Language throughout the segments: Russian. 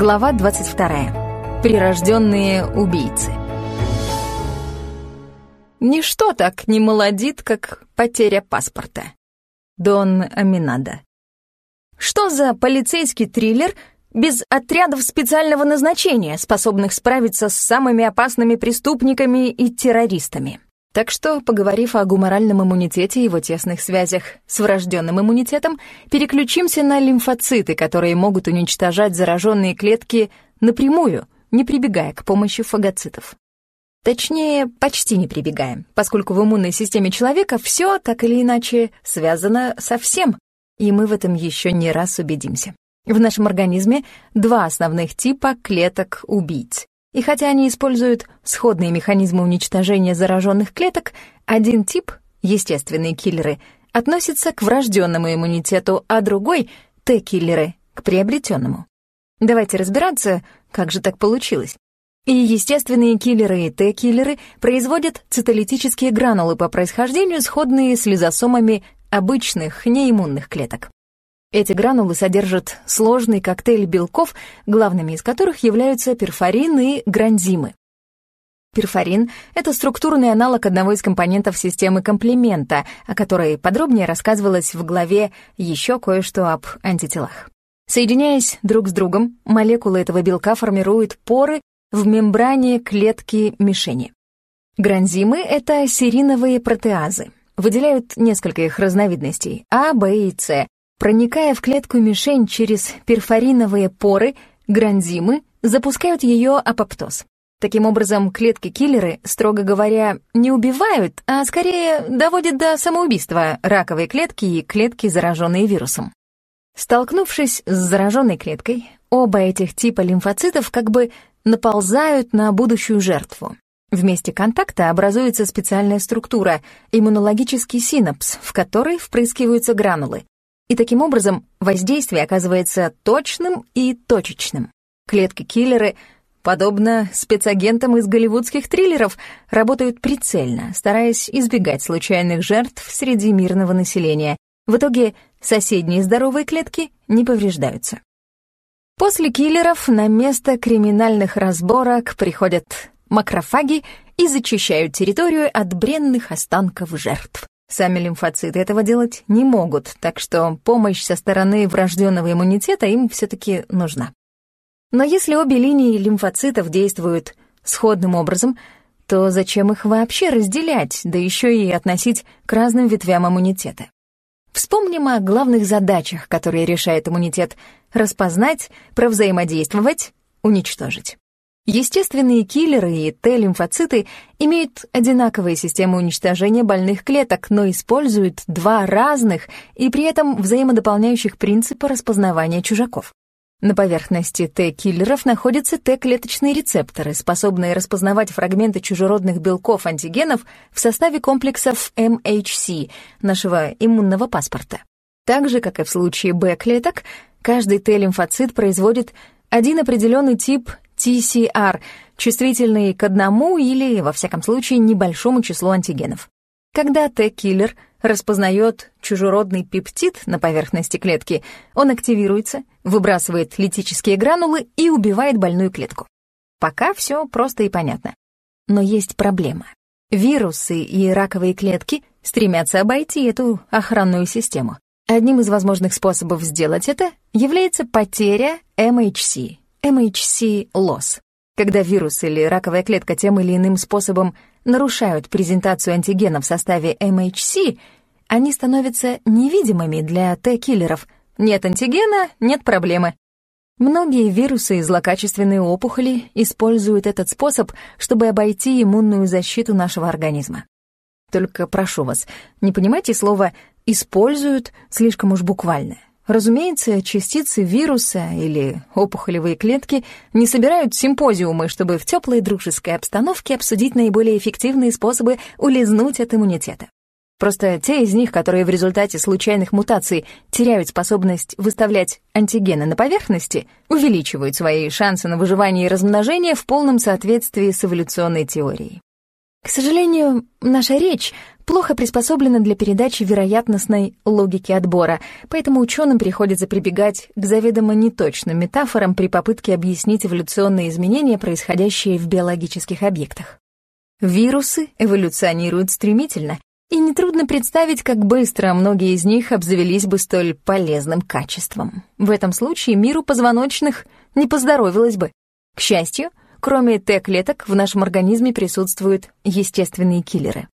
Глава 22. Прирожденные убийцы. Ничто так не молодит, как потеря паспорта. Дон Аминада. Что за полицейский триллер без отрядов специального назначения, способных справиться с самыми опасными преступниками и террористами? Так что, поговорив о гуморальном иммунитете и его тесных связях с врожденным иммунитетом, переключимся на лимфоциты, которые могут уничтожать зараженные клетки напрямую, не прибегая к помощи фагоцитов. Точнее, почти не прибегаем, поскольку в иммунной системе человека все так или иначе связано со всем, и мы в этом еще не раз убедимся. В нашем организме два основных типа клеток-убийц. И хотя они используют сходные механизмы уничтожения зараженных клеток, один тип, естественные киллеры, относится к врожденному иммунитету, а другой, Т-киллеры, к приобретенному. Давайте разбираться, как же так получилось. И естественные киллеры и Т-киллеры производят цитолитические гранулы по происхождению, сходные с лизосомами обычных неиммунных клеток. Эти гранулы содержат сложный коктейль белков, главными из которых являются перфорин и гранзимы. Перфорин — это структурный аналог одного из компонентов системы комплемента, о которой подробнее рассказывалось в главе «Еще кое-что об антителах». Соединяясь друг с другом, молекулы этого белка формируют поры в мембране клетки мишени. Гранзимы — это сериновые протеазы. Выделяют несколько их разновидностей — А, Б и С, Проникая в клетку-мишень через перфориновые поры, гранзимы запускают ее апоптоз. Таким образом, клетки-киллеры, строго говоря, не убивают, а скорее доводят до самоубийства раковые клетки и клетки, зараженные вирусом. Столкнувшись с зараженной клеткой, оба этих типа лимфоцитов как бы наползают на будущую жертву. В месте контакта образуется специальная структура — иммунологический синапс, в которой впрыскиваются гранулы. И таким образом воздействие оказывается точным и точечным. Клетки-киллеры, подобно спецагентам из голливудских триллеров, работают прицельно, стараясь избегать случайных жертв среди мирного населения. В итоге соседние здоровые клетки не повреждаются. После киллеров на место криминальных разборок приходят макрофаги и зачищают территорию от бренных останков жертв. Сами лимфоциты этого делать не могут, так что помощь со стороны врожденного иммунитета им все-таки нужна. Но если обе линии лимфоцитов действуют сходным образом, то зачем их вообще разделять, да еще и относить к разным ветвям иммунитета? Вспомним о главных задачах, которые решает иммунитет — распознать, провзаимодействовать, уничтожить. Естественные киллеры и Т-лимфоциты имеют одинаковые системы уничтожения больных клеток, но используют два разных и при этом взаимодополняющих принципа распознавания чужаков. На поверхности Т-киллеров находятся Т-клеточные рецепторы, способные распознавать фрагменты чужеродных белков антигенов в составе комплексов MHC, нашего иммунного паспорта. Так же, как и в случае Б-клеток, каждый Т-лимфоцит производит один определенный тип TCR, чувствительный к одному или, во всяком случае, небольшому числу антигенов. Когда Т-киллер распознает чужеродный пептид на поверхности клетки, он активируется, выбрасывает литические гранулы и убивает больную клетку. Пока все просто и понятно. Но есть проблема. Вирусы и раковые клетки стремятся обойти эту охранную систему. Одним из возможных способов сделать это является потеря MHC MHC loss, когда вирус или раковая клетка тем или иным способом нарушают презентацию антигена в составе MHC, они становятся невидимыми для Т-киллеров. Нет антигена — нет проблемы. Многие вирусы и злокачественные опухоли используют этот способ, чтобы обойти иммунную защиту нашего организма. Только прошу вас, не понимайте слово «используют» слишком уж буквально. Разумеется, частицы вируса или опухолевые клетки не собирают симпозиумы, чтобы в теплой дружеской обстановке обсудить наиболее эффективные способы улизнуть от иммунитета. Просто те из них, которые в результате случайных мутаций теряют способность выставлять антигены на поверхности, увеличивают свои шансы на выживание и размножение в полном соответствии с эволюционной теорией. К сожалению, наша речь плохо приспособлена для передачи вероятностной логики отбора, поэтому ученым приходится прибегать к заведомо неточным метафорам при попытке объяснить эволюционные изменения, происходящие в биологических объектах. Вирусы эволюционируют стремительно, и нетрудно представить, как быстро многие из них обзавелись бы столь полезным качеством. В этом случае миру позвоночных не поздоровилось бы. К счастью, Кроме Т-клеток, в нашем организме присутствуют естественные киллеры.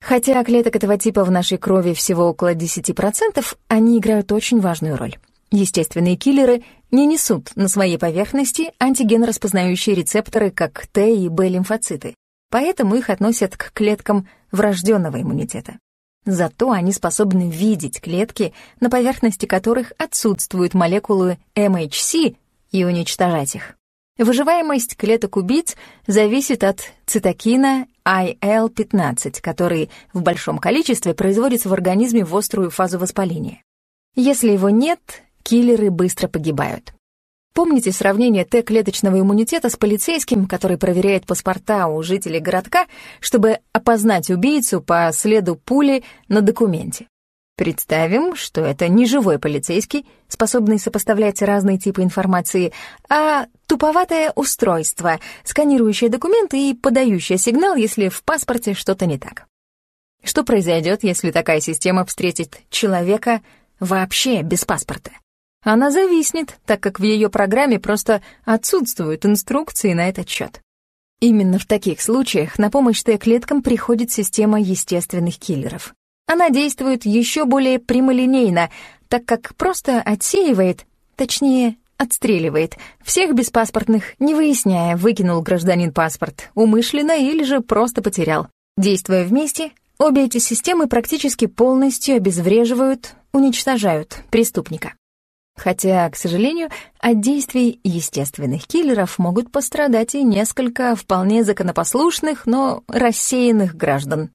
Хотя клеток этого типа в нашей крови всего около 10%, они играют очень важную роль. Естественные киллеры не несут на своей поверхности антиген-распознающие рецепторы, как Т и Б-лимфоциты, поэтому их относят к клеткам врожденного иммунитета. Зато они способны видеть клетки, на поверхности которых отсутствуют молекулы MHC, и уничтожать их. Выживаемость клеток-убийц зависит от цитокина IL-15, который в большом количестве производится в организме в острую фазу воспаления. Если его нет, киллеры быстро погибают. Помните сравнение Т-клеточного иммунитета с полицейским, который проверяет паспорта у жителей городка, чтобы опознать убийцу по следу пули на документе? Представим, что это не живой полицейский, способный сопоставлять разные типы информации, а туповатое устройство, сканирующее документы и подающее сигнал, если в паспорте что-то не так. Что произойдет, если такая система встретит человека вообще без паспорта? Она зависнет, так как в ее программе просто отсутствуют инструкции на этот счет. Именно в таких случаях на помощь Т-клеткам приходит система естественных киллеров. Она действует еще более прямолинейно, так как просто отсеивает, точнее, отстреливает всех беспаспортных, не выясняя, выкинул гражданин паспорт умышленно или же просто потерял. Действуя вместе, обе эти системы практически полностью обезвреживают, уничтожают преступника. Хотя, к сожалению, от действий естественных киллеров могут пострадать и несколько вполне законопослушных, но рассеянных граждан.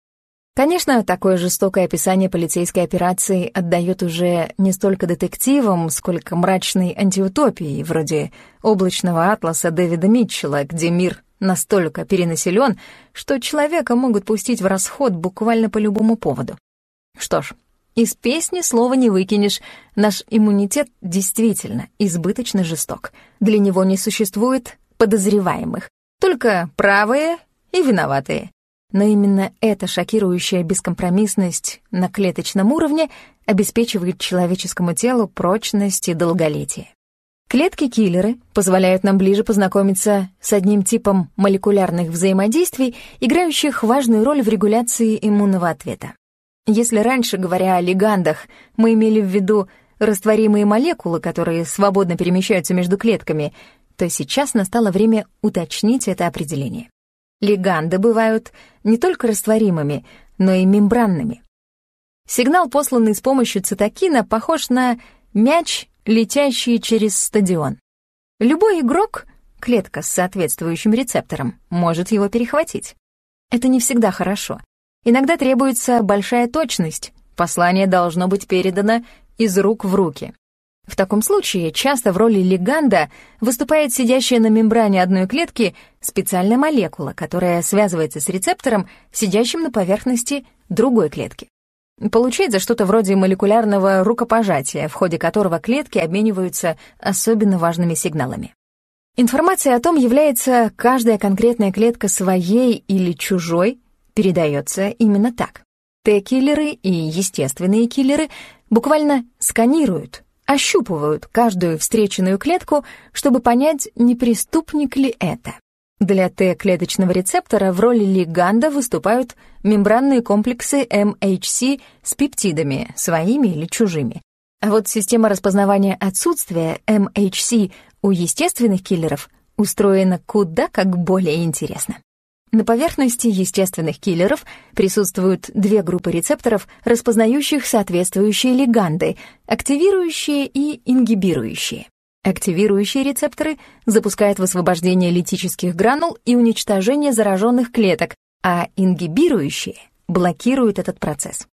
Конечно, такое жестокое описание полицейской операции отдает уже не столько детективам, сколько мрачной антиутопии, вроде «Облачного атласа» Дэвида Митчелла, где мир настолько перенаселен, что человека могут пустить в расход буквально по любому поводу. Что ж, из песни слова не выкинешь. Наш иммунитет действительно избыточно жесток. Для него не существует подозреваемых, только правые и виноватые. Но именно эта шокирующая бескомпромиссность на клеточном уровне обеспечивает человеческому телу прочность и долголетие. Клетки-киллеры позволяют нам ближе познакомиться с одним типом молекулярных взаимодействий, играющих важную роль в регуляции иммунного ответа. Если раньше, говоря о лигандах, мы имели в виду растворимые молекулы, которые свободно перемещаются между клетками, то сейчас настало время уточнить это определение. Лиганды бывают не только растворимыми, но и мембранными. Сигнал, посланный с помощью цитокина, похож на мяч, летящий через стадион. Любой игрок, клетка с соответствующим рецептором, может его перехватить. Это не всегда хорошо. Иногда требуется большая точность, послание должно быть передано из рук в руки. В таком случае часто в роли лиганда выступает сидящая на мембране одной клетки специальная молекула, которая связывается с рецептором, сидящим на поверхности другой клетки. Получается что-то вроде молекулярного рукопожатия, в ходе которого клетки обмениваются особенно важными сигналами. Информация о том, является каждая конкретная клетка своей или чужой, передается именно так. Т-киллеры и естественные киллеры буквально сканируют, ощупывают каждую встреченную клетку, чтобы понять, не преступник ли это. Для Т-клеточного рецептора в роли лиганда выступают мембранные комплексы MHC с пептидами, своими или чужими. А вот система распознавания отсутствия MHC у естественных киллеров устроена куда как более интересно. На поверхности естественных киллеров присутствуют две группы рецепторов, распознающих соответствующие лиганды, активирующие и ингибирующие. Активирующие рецепторы запускают высвобождение литических гранул и уничтожение зараженных клеток, а ингибирующие блокируют этот процесс.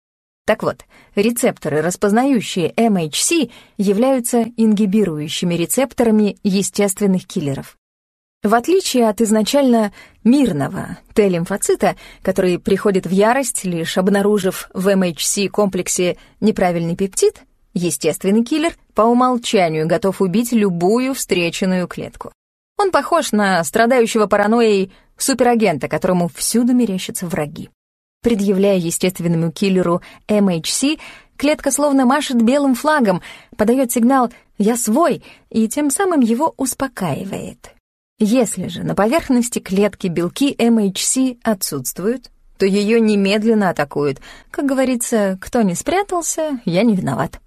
Так вот, рецепторы, распознающие MHC, являются ингибирующими рецепторами естественных киллеров. В отличие от изначально мирного Т-лимфоцита, который приходит в ярость, лишь обнаружив в МХС-комплексе неправильный пептид, естественный киллер по умолчанию готов убить любую встреченную клетку. Он похож на страдающего паранойей суперагента, которому всюду мерещатся враги. Предъявляя естественному киллеру МХС, клетка словно машет белым флагом, подает сигнал «я свой» и тем самым его успокаивает. Если же на поверхности клетки белки MHC отсутствуют, то ее немедленно атакуют. Как говорится, кто не спрятался, я не виноват.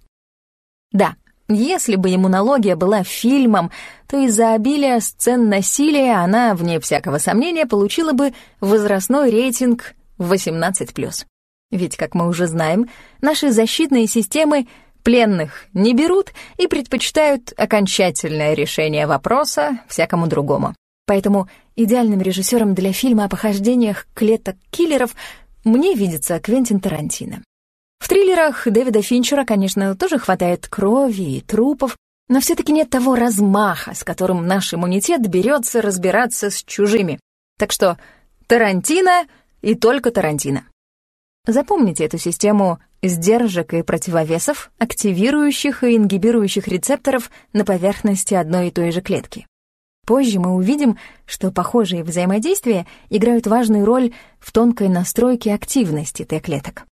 Да, если бы иммунология была фильмом, то из-за обилия сцен насилия она, вне всякого сомнения, получила бы возрастной рейтинг 18+. Ведь, как мы уже знаем, наши защитные системы Пленных не берут и предпочитают окончательное решение вопроса всякому другому. Поэтому идеальным режиссером для фильма о похождениях клеток киллеров мне видится Квентин Тарантино. В триллерах Дэвида Финчера, конечно, тоже хватает крови и трупов, но все-таки нет того размаха, с которым наш иммунитет берется разбираться с чужими. Так что Тарантино и только Тарантино. Запомните эту систему сдержек и противовесов, активирующих и ингибирующих рецепторов на поверхности одной и той же клетки. Позже мы увидим, что похожие взаимодействия играют важную роль в тонкой настройке активности Т-клеток.